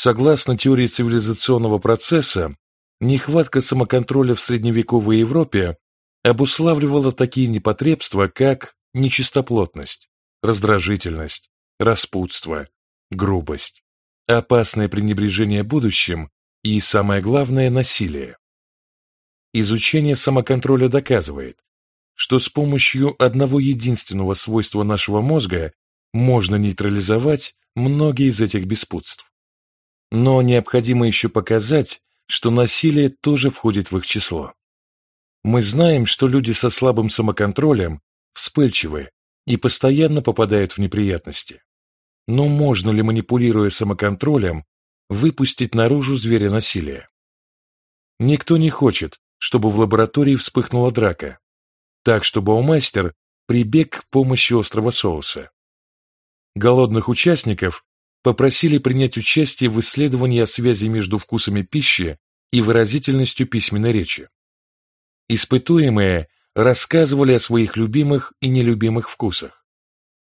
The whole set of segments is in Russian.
Согласно теории цивилизационного процесса, нехватка самоконтроля в средневековой Европе обуславливала такие непотребства, как нечистоплотность, раздражительность, распутство, грубость, опасное пренебрежение будущим и, самое главное, насилие. Изучение самоконтроля доказывает, что с помощью одного единственного свойства нашего мозга можно нейтрализовать многие из этих беспутств. Но необходимо еще показать, что насилие тоже входит в их число. Мы знаем, что люди со слабым самоконтролем вспыльчивы и постоянно попадают в неприятности. Но можно ли, манипулируя самоконтролем, выпустить наружу зверя насилия? Никто не хочет, чтобы в лаборатории вспыхнула драка, так что Баумастер прибег к помощи острого соуса. Голодных участников попросили принять участие в исследовании о связи между вкусами пищи и выразительностью письменной речи. Испытуемые рассказывали о своих любимых и нелюбимых вкусах.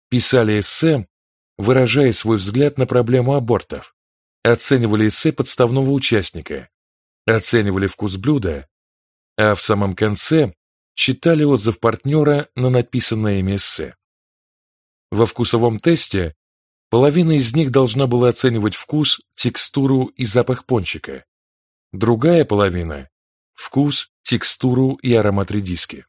Писали эссе, выражая свой взгляд на проблему абортов, оценивали эссе подставного участника, оценивали вкус блюда, а в самом конце читали отзыв партнера на написанное ими эссе. Во вкусовом тесте половина из них должна была оценивать вкус, текстуру и запах пончика, другая половина – вкус, текстуру и аромат редиски.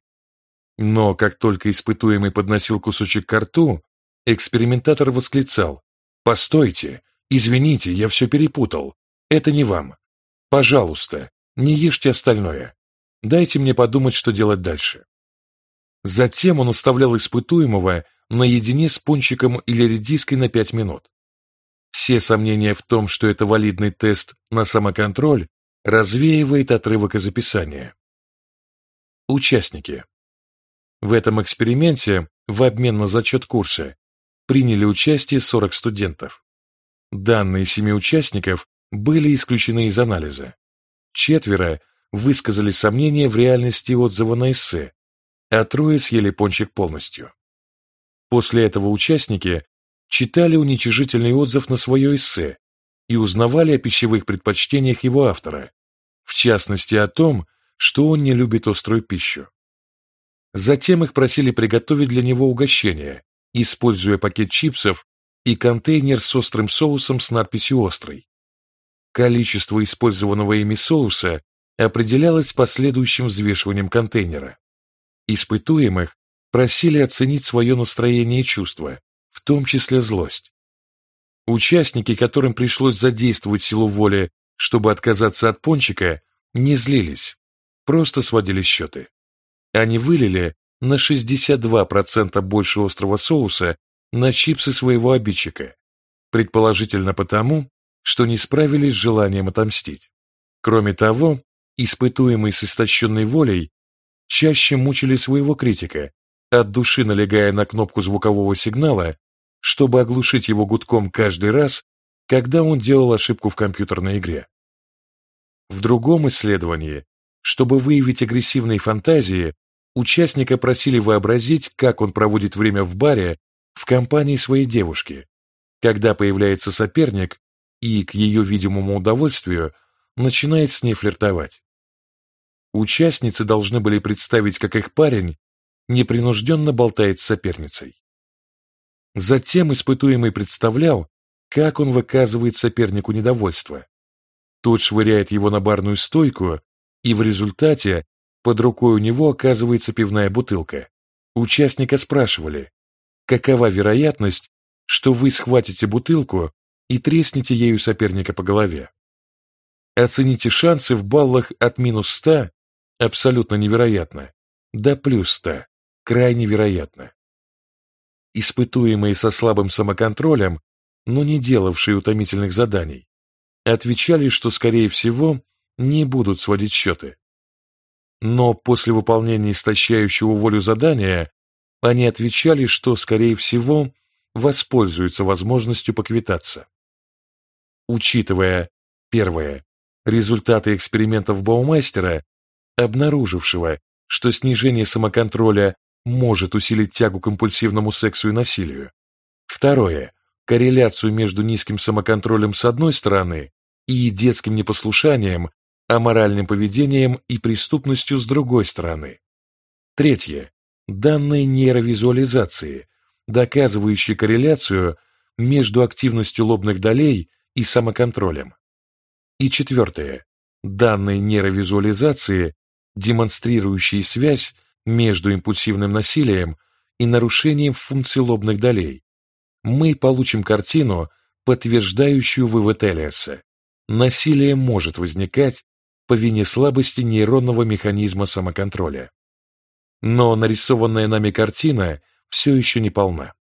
Но как только испытуемый подносил кусочек к рту, экспериментатор восклицал «Постойте, извините, я все перепутал, это не вам. Пожалуйста, не ешьте остальное. Дайте мне подумать, что делать дальше». Затем он оставлял испытуемого наедине с пончиком или редиской на 5 минут. Все сомнения в том, что это валидный тест на самоконтроль, развеивает отрывок из описания. Участники. В этом эксперименте в обмен на зачет курса приняли участие 40 студентов. Данные семи участников были исключены из анализа. Четверо высказали сомнения в реальности отзыва на эссе, а трое съели пончик полностью. После этого участники читали уничижительный отзыв на свое эссе и узнавали о пищевых предпочтениях его автора, в частности о том, что он не любит острую пищу. Затем их просили приготовить для него угощение, используя пакет чипсов и контейнер с острым соусом с надписью «Острый». Количество использованного ими соуса определялось последующим взвешиванием контейнера. Испытуемых просили оценить свое настроение и чувства, в том числе злость. Участники, которым пришлось задействовать силу воли, чтобы отказаться от пончика, не злились, просто сводили счеты. Они вылили на 62% больше острого соуса на чипсы своего обидчика, предположительно потому, что не справились с желанием отомстить. Кроме того, испытуемые с истощенной волей чаще мучили своего критика, от души налегая на кнопку звукового сигнала, чтобы оглушить его гудком каждый раз, когда он делал ошибку в компьютерной игре. В другом исследовании, чтобы выявить агрессивные фантазии, участника просили вообразить, как он проводит время в баре в компании своей девушки, когда появляется соперник и, к ее видимому удовольствию, начинает с ней флиртовать. Участницы должны были представить, как их парень непринужденно болтает с соперницей. Затем испытуемый представлял, как он выказывает сопернику недовольство. Тот швыряет его на барную стойку, и в результате под рукой у него оказывается пивная бутылка. Участника спрашивали, какова вероятность, что вы схватите бутылку и треснете ею соперника по голове. Оцените шансы в баллах от минус 100 абсолютно невероятно, до плюс 100 крайне вероятно. Испытуемые со слабым самоконтролем, но не делавшие утомительных заданий, отвечали, что, скорее всего, не будут сводить счеты. Но после выполнения истощающего волю задания они отвечали, что, скорее всего, воспользуются возможностью поквитаться. Учитывая, первое, результаты экспериментов Баумайстера, обнаружившего, что снижение самоконтроля может усилить тягу к импульсивному сексу и насилию. Второе, корреляцию между низким самоконтролем с одной стороны и детским непослушанием, аморальным поведением и преступностью с другой стороны. Третье. Данные нейровизуализации, доказывающие корреляцию между активностью лобных долей и самоконтролем. И четвертое. Данные нейровизуализации, демонстрирующие связь между импульсивным насилием и нарушением функций лобных долей. Мы получим картину, подтверждающую вывод Элиаса. Насилие может возникать по вине слабости нейронного механизма самоконтроля. Но нарисованная нами картина все еще не полна.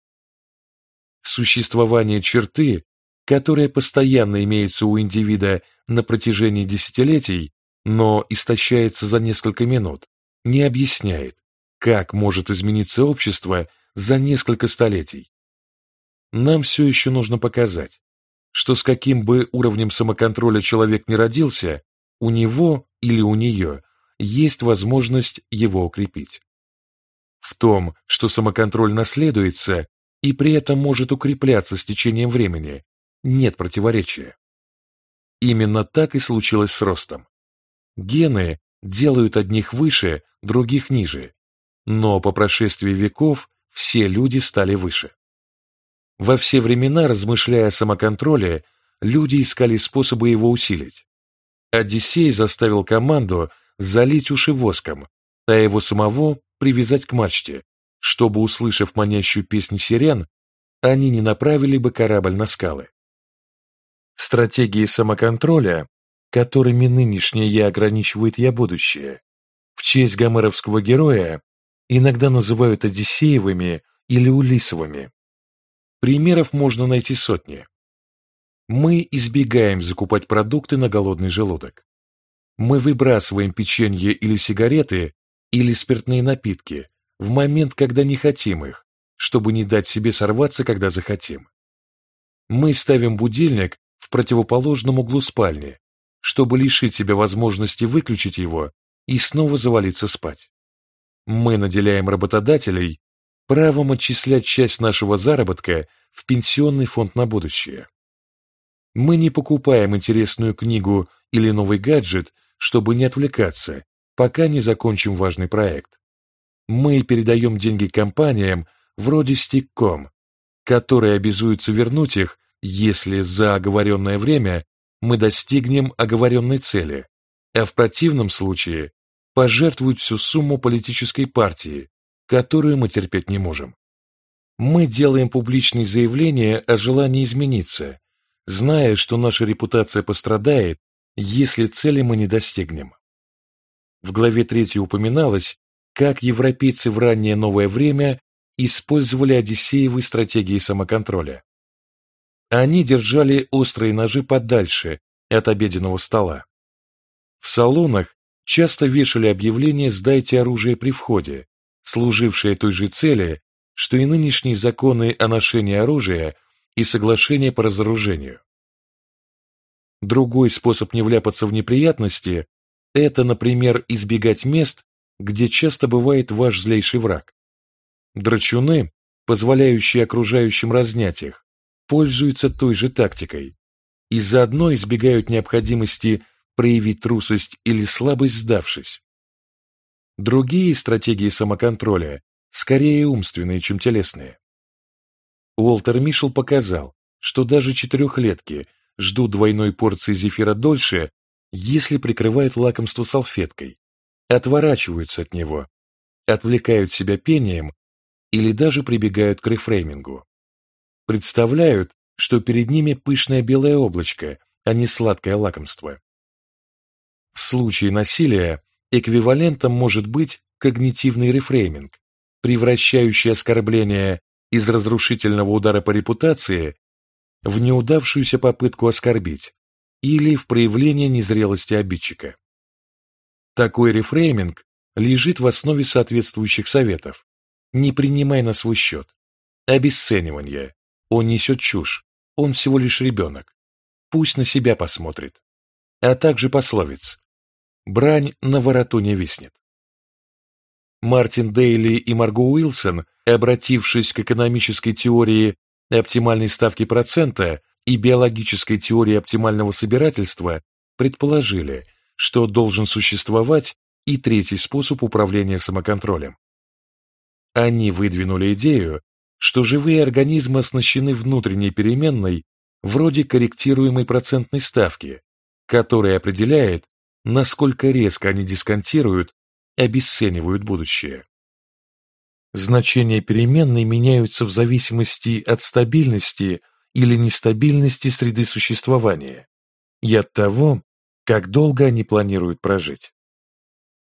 Существование черты, которая постоянно имеется у индивида на протяжении десятилетий, но истощается за несколько минут, не объясняет, как может измениться общество за несколько столетий. Нам все еще нужно показать, что с каким бы уровнем самоконтроля человек не родился, у него или у нее есть возможность его укрепить. В том, что самоконтроль наследуется и при этом может укрепляться с течением времени, нет противоречия. Именно так и случилось с ростом. Гены делают одних выше, других ниже, но по прошествии веков все люди стали выше. Во все времена, размышляя о самоконтроле, люди искали способы его усилить. Одиссей заставил команду залить уши воском, а его самого привязать к мачте, чтобы, услышав манящую песню сирен, они не направили бы корабль на скалы. Стратегии самоконтроля, которыми нынешнее «я» ограничивает «я» будущее, честь гомеровского героя иногда называют Одиссеевыми или Улисовыми. Примеров можно найти сотни. Мы избегаем закупать продукты на голодный желудок. Мы выбрасываем печенье или сигареты или спиртные напитки в момент, когда не хотим их, чтобы не дать себе сорваться, когда захотим. Мы ставим будильник в противоположном углу спальни, чтобы лишить себя возможности выключить его и снова завалиться спать. Мы наделяем работодателей правом отчислять часть нашего заработка в пенсионный фонд на будущее. Мы не покупаем интересную книгу или новый гаджет, чтобы не отвлекаться, пока не закончим важный проект. Мы передаем деньги компаниям вроде Stick.com, которые обязуются вернуть их, если за оговоренное время мы достигнем оговоренной цели, а в противном случае пожертвуют всю сумму политической партии, которую мы терпеть не можем. Мы делаем публичные заявления о желании измениться, зная, что наша репутация пострадает, если цели мы не достигнем. В главе 3 упоминалось, как европейцы в раннее новое время использовали Одиссеевы стратегии самоконтроля. Они держали острые ножи подальше от обеденного стола. В салонах часто вешали объявление «Сдайте оружие при входе», служившее той же цели, что и нынешние законы о ношении оружия и соглашение по разоружению. Другой способ не вляпаться в неприятности – это, например, избегать мест, где часто бывает ваш злейший враг. Драчуны, позволяющие окружающим разнять их, пользуются той же тактикой и заодно избегают необходимости проявить трусость или слабость, сдавшись. Другие стратегии самоконтроля скорее умственные, чем телесные. Уолтер Мишел показал, что даже четырехлетки ждут двойной порции зефира дольше, если прикрывают лакомство салфеткой, отворачиваются от него, отвлекают себя пением или даже прибегают к рефреймингу. Представляют, что перед ними пышное белое облачко, а не сладкое лакомство. В случае насилия эквивалентом может быть когнитивный рефрейминг, превращающий оскорбление из разрушительного удара по репутации в неудавшуюся попытку оскорбить или в проявление незрелости обидчика. Такой рефрейминг лежит в основе соответствующих советов. Не принимай на свой счет. Обесценивание. Он несет чушь. Он всего лишь ребенок. Пусть на себя посмотрит. А также пословиц. Брань на вороту не виснет. Мартин Дейли и Марго Уилсон, обратившись к экономической теории оптимальной ставки процента и биологической теории оптимального собирательства предположили, что должен существовать и третий способ управления самоконтролем. Они выдвинули идею, что живые организмы оснащены внутренней переменной вроде корректируемой процентной ставки, которая определяет, насколько резко они дисконтируют и обесценивают будущее. Значения переменной меняются в зависимости от стабильности или нестабильности среды существования и от того, как долго они планируют прожить.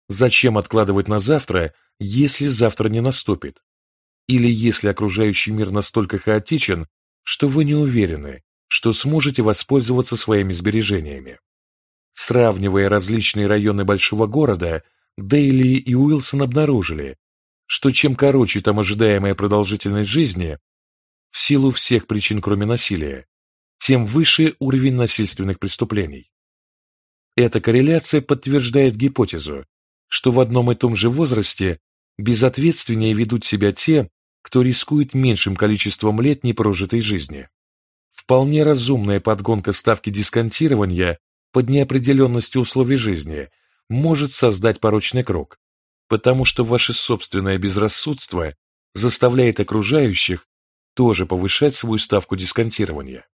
Зачем откладывать на завтра, если завтра не наступит? Или если окружающий мир настолько хаотичен, что вы не уверены, что сможете воспользоваться своими сбережениями? Сравнивая различные районы большого города, Дейли и Уилсон обнаружили, что чем короче там ожидаемая продолжительность жизни, в силу всех причин кроме насилия, тем выше уровень насильственных преступлений. Эта корреляция подтверждает гипотезу, что в одном и том же возрасте безответственнее ведут себя те, кто рискует меньшим количеством лет непрожитой жизни. Вполне разумная подгонка ставки дисконтирования под неопределенностью условий жизни может создать порочный круг, потому что ваше собственное безрассудство заставляет окружающих тоже повышать свою ставку дисконтирования.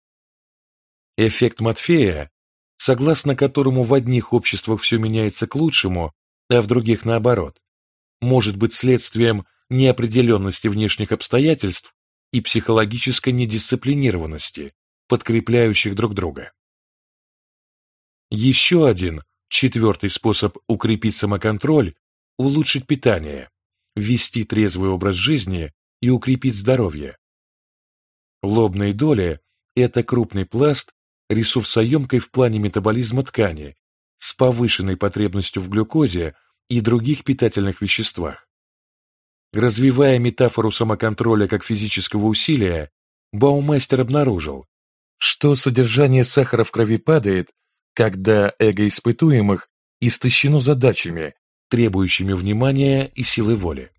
Эффект Матфея, согласно которому в одних обществах все меняется к лучшему, а в других наоборот, может быть следствием неопределенности внешних обстоятельств и психологической недисциплинированности, подкрепляющих друг друга. Еще один, четвертый способ укрепить самоконтроль – улучшить питание, ввести трезвый образ жизни и укрепить здоровье. Лобные доли – это крупный пласт, ресурсоемкой в плане метаболизма ткани, с повышенной потребностью в глюкозе и других питательных веществах. Развивая метафору самоконтроля как физического усилия, Баумастер обнаружил, что содержание сахара в крови падает, когда эго испытуемых истощено задачами, требующими внимания и силы воли.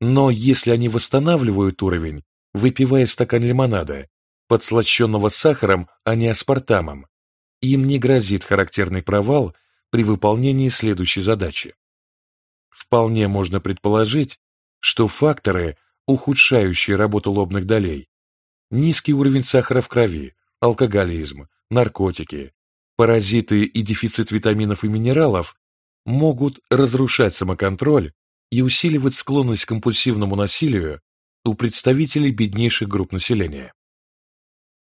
Но если они восстанавливают уровень, выпивая стакан лимонада, подслащенного сахаром, а не аспартамом, им не грозит характерный провал при выполнении следующей задачи. Вполне можно предположить, что факторы, ухудшающие работу лобных долей, низкий уровень сахара в крови, алкоголизм, наркотики, паразиты и дефицит витаминов и минералов могут разрушать самоконтроль и усиливать склонность к компульсивному насилию у представителей беднейших групп населения.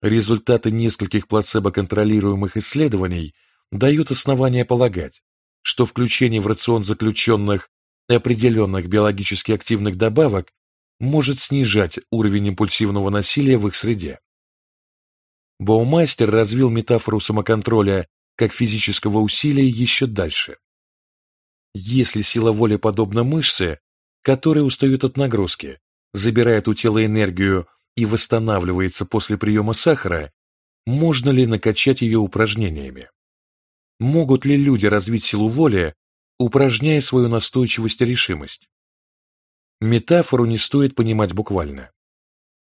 Результаты нескольких плацебо-контролируемых исследований дают основания полагать, что включение в рацион заключенных определенных биологически активных добавок может снижать уровень импульсивного насилия в их среде. Боумастер развил метафору самоконтроля как физического усилия еще дальше. Если сила воли подобна мышце, которая устает от нагрузки, забирает у тела энергию и восстанавливается после приема сахара, можно ли накачать ее упражнениями? Могут ли люди развить силу воли, упражняя свою настойчивость и решимость? Метафору не стоит понимать буквально.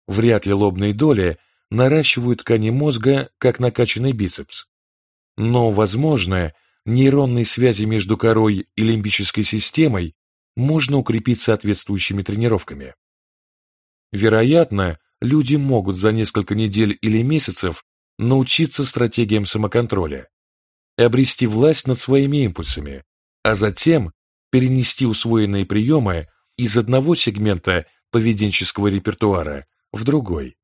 Вряд ли лобные доли наращивают ткани мозга, как накачанный бицепс. Но, возможно, нейронные связи между корой и лимбической системой можно укрепить соответствующими тренировками. Вероятно, люди могут за несколько недель или месяцев научиться стратегиям самоконтроля, обрести власть над своими импульсами, а затем перенести усвоенные приемы из одного сегмента поведенческого репертуара в другой.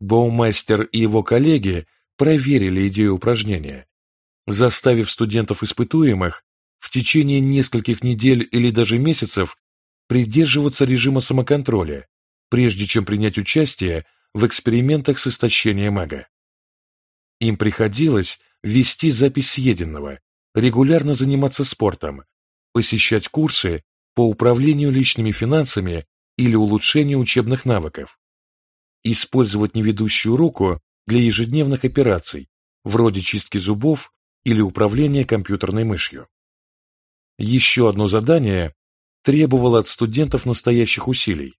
Боумастер и его коллеги проверили идею упражнения, заставив студентов-испытуемых в течение нескольких недель или даже месяцев придерживаться режима самоконтроля прежде чем принять участие в экспериментах с истощением эго. Им приходилось вести запись съеденного, регулярно заниматься спортом, посещать курсы по управлению личными финансами или улучшению учебных навыков, использовать неведущую руку для ежедневных операций, вроде чистки зубов или управления компьютерной мышью. Еще одно задание требовало от студентов настоящих усилий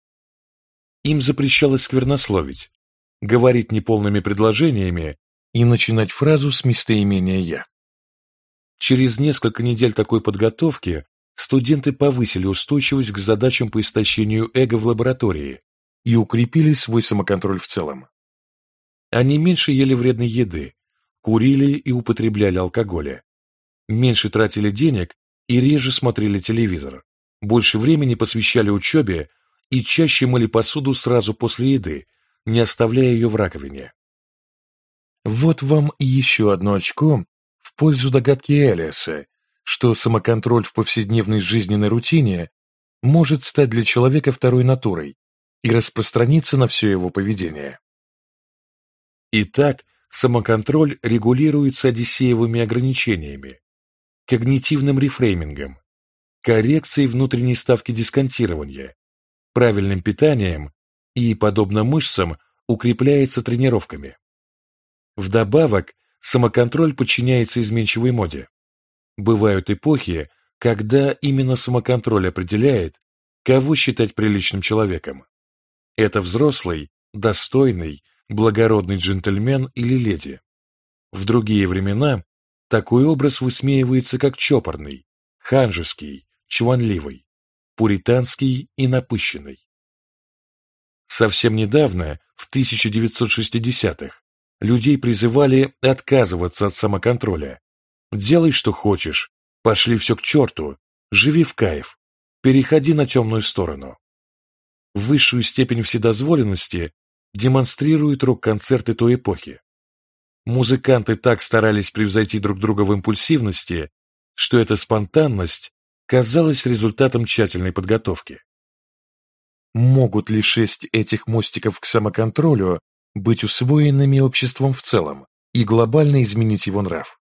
им запрещалось сквернословить, говорить неполными предложениями и начинать фразу с местоимения «я». Через несколько недель такой подготовки студенты повысили устойчивость к задачам по истощению эго в лаборатории и укрепили свой самоконтроль в целом. Они меньше ели вредной еды, курили и употребляли алкоголя, меньше тратили денег и реже смотрели телевизор, больше времени посвящали учебе и чаще мыли посуду сразу после еды, не оставляя ее в раковине. Вот вам еще одно очко в пользу догадки Элиаса, что самоконтроль в повседневной жизненной рутине может стать для человека второй натурой и распространиться на все его поведение. Итак, самоконтроль регулируется одиссеевыми ограничениями, когнитивным рефреймингом, коррекцией внутренней ставки дисконтирования, правильным питанием и, подобно мышцам, укрепляется тренировками. Вдобавок, самоконтроль подчиняется изменчивой моде. Бывают эпохи, когда именно самоконтроль определяет, кого считать приличным человеком. Это взрослый, достойный, благородный джентльмен или леди. В другие времена такой образ высмеивается как чопорный, ханжеский, чванливый, пуританский и напыщенный. Совсем недавно, в 1960-х, людей призывали отказываться от самоконтроля. Делай, что хочешь, пошли все к черту, живи в кайф, переходи на темную сторону. Высшую степень вседозволенности демонстрируют рок-концерты той эпохи. Музыканты так старались превзойти друг друга в импульсивности, что эта спонтанность казалась результатом тщательной подготовки. Могут ли шесть этих мостиков к самоконтролю быть усвоенными обществом в целом и глобально изменить его нрав?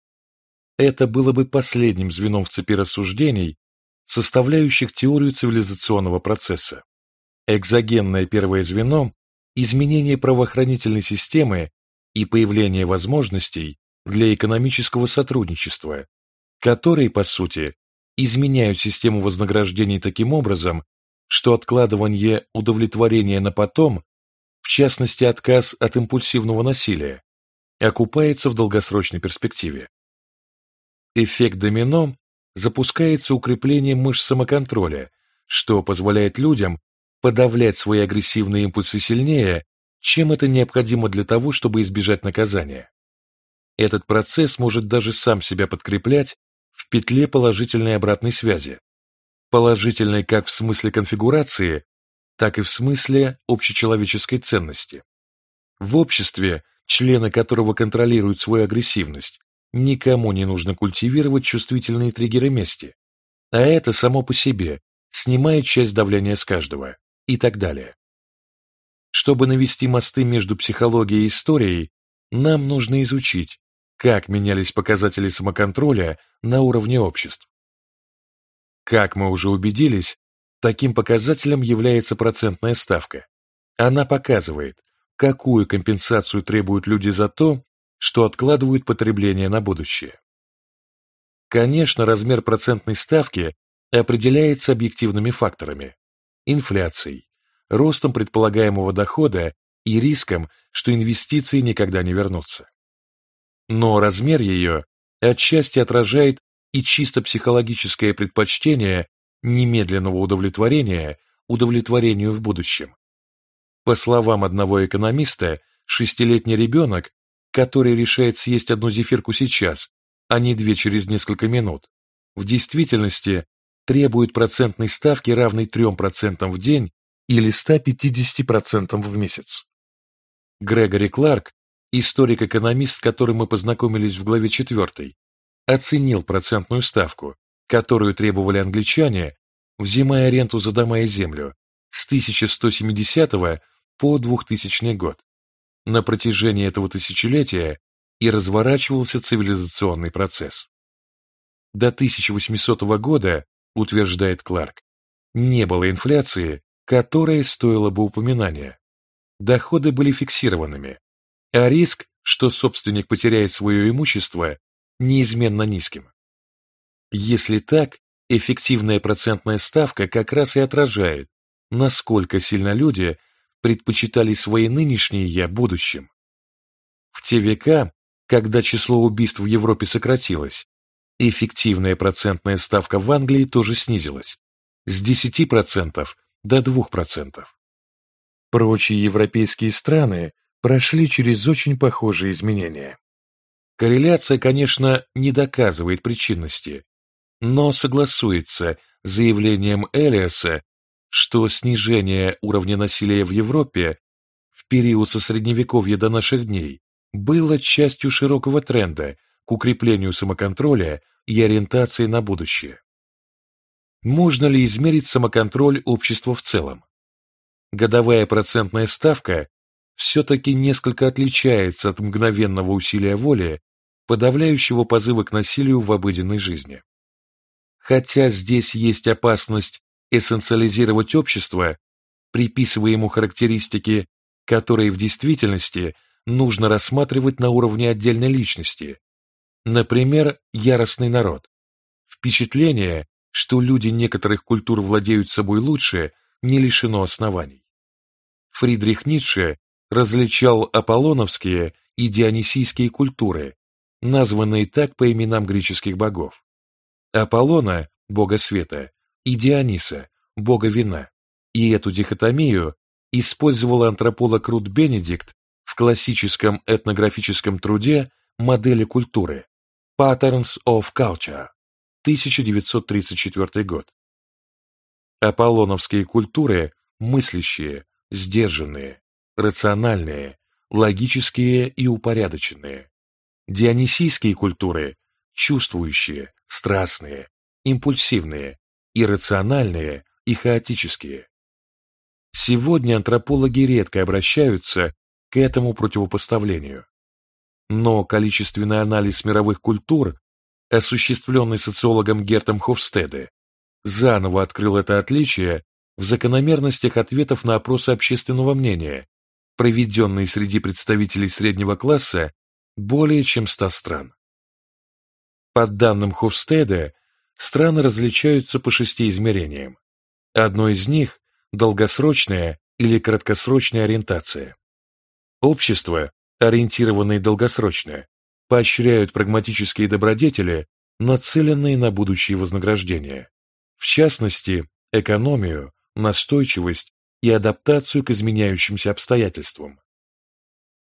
Это было бы последним звеном в цепи рассуждений, составляющих теорию цивилизационного процесса. Экзогенное первое звено – изменение правоохранительной системы и появление возможностей для экономического сотрудничества, которые, по сути, изменяют систему вознаграждений таким образом, что откладывание удовлетворения на потом, в частности отказ от импульсивного насилия, окупается в долгосрочной перспективе. Эффект домино запускается укреплением мышц самоконтроля, что позволяет людям подавлять свои агрессивные импульсы сильнее, чем это необходимо для того, чтобы избежать наказания. Этот процесс может даже сам себя подкреплять в петле положительной обратной связи. Положительной как в смысле конфигурации, так и в смысле общечеловеческой ценности. В обществе, члены которого контролируют свою агрессивность, никому не нужно культивировать чувствительные триггеры мести, а это само по себе снимает часть давления с каждого и так далее. Чтобы навести мосты между психологией и историей, нам нужно изучить, как менялись показатели самоконтроля на уровне обществ. Как мы уже убедились, таким показателем является процентная ставка. Она показывает, какую компенсацию требуют люди за то, что откладывают потребление на будущее. Конечно, размер процентной ставки определяется объективными факторами – инфляцией, ростом предполагаемого дохода и риском, что инвестиции никогда не вернутся. Но размер ее отчасти отражает и чисто психологическое предпочтение немедленного удовлетворения удовлетворению в будущем. По словам одного экономиста, шестилетний ребенок, который решает съесть одну зефирку сейчас, а не две через несколько минут, в действительности требует процентной ставки, равной 3% в день или 150% в месяц. Грегори Кларк, историк-экономист, с которым мы познакомились в главе 4, оценил процентную ставку, которую требовали англичане, взимая ренту за дома и землю с 1170 по 2000 год. На протяжении этого тысячелетия и разворачивался цивилизационный процесс. До 1800 года, утверждает Кларк, не было инфляции, которая стоила бы упоминания. Доходы были фиксированными, а риск, что собственник потеряет свое имущество, неизменно низким. Если так, эффективная процентная ставка как раз и отражает, насколько сильно люди предпочитали свои нынешние «я» будущим. В те века, когда число убийств в Европе сократилось, эффективная процентная ставка в Англии тоже снизилась с 10% до 2%. Прочие европейские страны прошли через очень похожие изменения. Корреляция, конечно, не доказывает причинности, но согласуется с заявлением Элиаса, что снижение уровня насилия в Европе в период со средневековья до наших дней было частью широкого тренда к укреплению самоконтроля и ориентации на будущее. Можно ли измерить самоконтроль общества в целом? Годовая процентная ставка все-таки несколько отличается от мгновенного усилия воли, подавляющего позывы к насилию в обыденной жизни. Хотя здесь есть опасность эссенциализировать общество, приписывая ему характеристики, которые в действительности нужно рассматривать на уровне отдельной личности. Например, яростный народ. Впечатление, что люди некоторых культур владеют собой лучше, не лишено оснований. Фридрих Ницше различал аполлоновские и дионисийские культуры, названные так по именам греческих богов. Аполлона, бога света, и Диониса, бога вина. И эту дихотомию использовал антрополог Рут Бенедикт в классическом этнографическом труде «Модели культуры» Patterns of Culture, 1934 год. Аполлоновские культуры мыслящие, сдержанные, рациональные, логические и упорядоченные. Дионисийские культуры чувствующие, страстные, импульсивные, иррациональные и хаотические. Сегодня антропологи редко обращаются к этому противопоставлению. Но количественный анализ мировых культур, осуществленный социологом Гертом Хофстеде, заново открыл это отличие в закономерностях ответов на опросы общественного мнения, проведенные среди представителей среднего класса более чем 100 стран. По данным Хофстеда, страны различаются по шести измерениям. Одно из них – долгосрочная или краткосрочная ориентация. Общества, ориентированные долгосрочно, поощряют прагматические добродетели, нацеленные на будущие вознаграждения. В частности, экономию, настойчивость и адаптацию к изменяющимся обстоятельствам.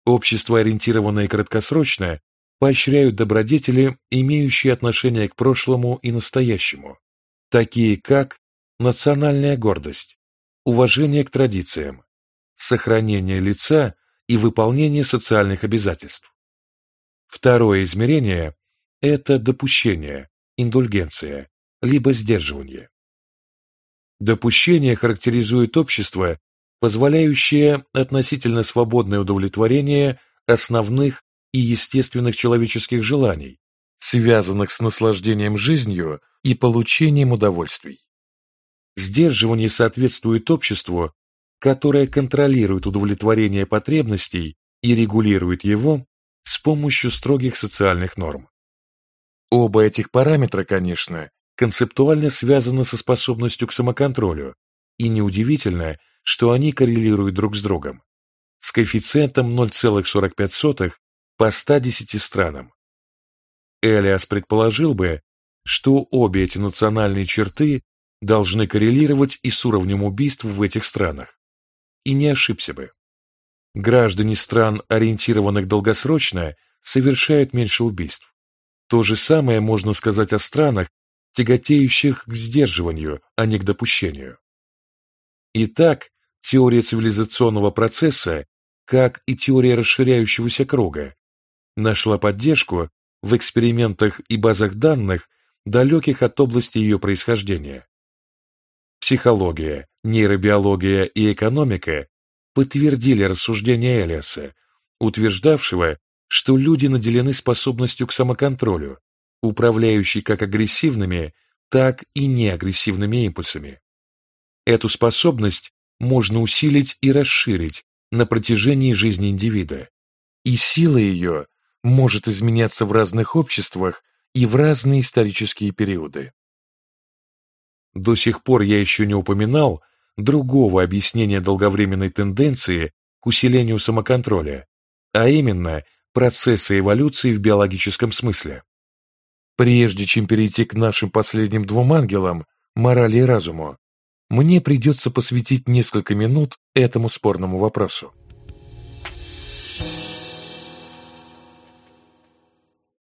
Общества, ориентированные краткосрочно, поощряют добродетели, имеющие отношение к прошлому и настоящему, такие как национальная гордость, уважение к традициям, сохранение лица и выполнение социальных обязательств. Второе измерение – это допущение, индульгенция, либо сдерживание. Допущение характеризует общество, позволяющее относительно свободное удовлетворение основных и естественных человеческих желаний, связанных с наслаждением жизнью и получением удовольствий. Сдерживание соответствует обществу, которое контролирует удовлетворение потребностей и регулирует его с помощью строгих социальных норм. Оба этих параметра, конечно, концептуально связаны со способностью к самоконтролю, и неудивительно, что они коррелируют друг с другом, с коэффициентом 0,45 по 110 странам. Элиас предположил бы, что обе эти национальные черты должны коррелировать и с уровнем убийств в этих странах. И не ошибся бы. Граждане стран, ориентированных долгосрочно, совершают меньше убийств. То же самое можно сказать о странах, тяготеющих к сдерживанию, а не к допущению. Итак, теория цивилизационного процесса, как и теория расширяющегося круга, нашла поддержку в экспериментах и базах данных, далеких от области ее происхождения. Психология, нейробиология и экономика подтвердили рассуждения Элиаса, утверждавшего, что люди наделены способностью к самоконтролю, управляющей как агрессивными, так и неагрессивными импульсами. Эту способность можно усилить и расширить на протяжении жизни индивида, и сила ее может изменяться в разных обществах и в разные исторические периоды. До сих пор я еще не упоминал, другого объяснения долговременной тенденции к усилению самоконтроля, а именно процесса эволюции в биологическом смысле. Прежде чем перейти к нашим последним двум ангелам, морали и разуму, мне придется посвятить несколько минут этому спорному вопросу.